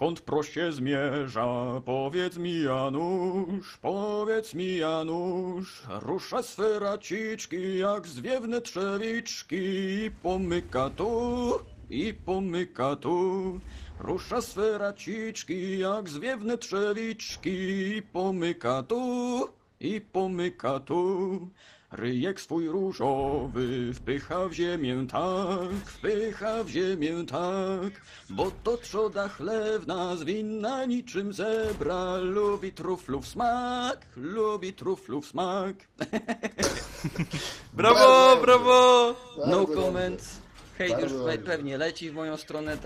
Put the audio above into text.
Kąt proście zmierza, powiedz mi Janusz, powiedz mi Janusz, rusza swe raciczki jak zwiewne trzewiczki i pomyka tu, i pomyka tu. Rusza swe raciczki jak zwiewne trzewiczki i pomyka tu, i pomyka tu. Ryjek swój różowy wpycha w ziemię tak, wpycha w ziemię tak, bo to trzoda chlewna zwinna niczym zebra, lubi truflów smak, lubi truflów smak. Brawo, brawo! No Bardzo comments. Hejt już pewnie leci w moją stronę,